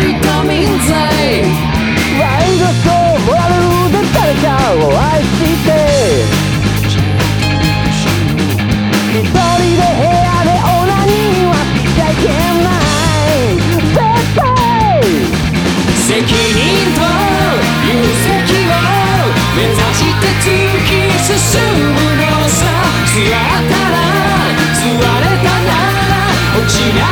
ビタミンワイルドスールで誰かを愛して1人で部屋でオナニーはしちゃいけない絶対責任とを目指してき進むさったられたなら落ちない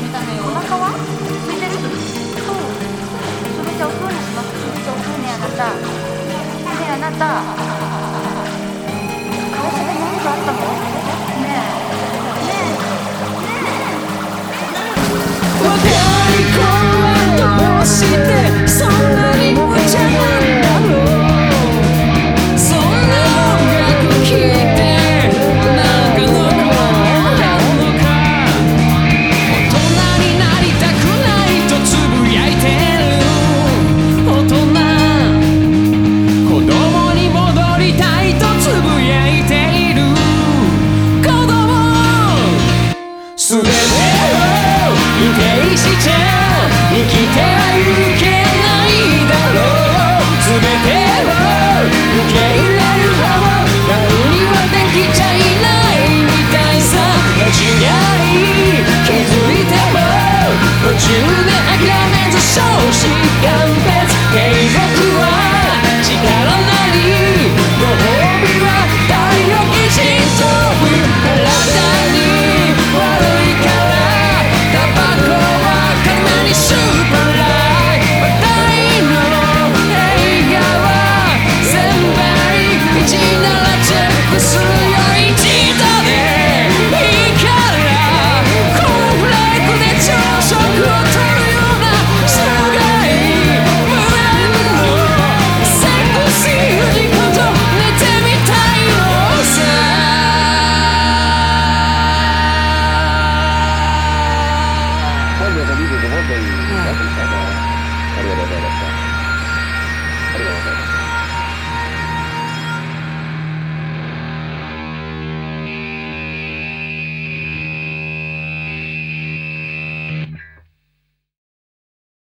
して生きてはいけないだろう全てを受け入れる方も何にできちゃいないみたいさ間違い気づいても途中で諦めずそし嗯。好的好的好的好的好的。好的好的。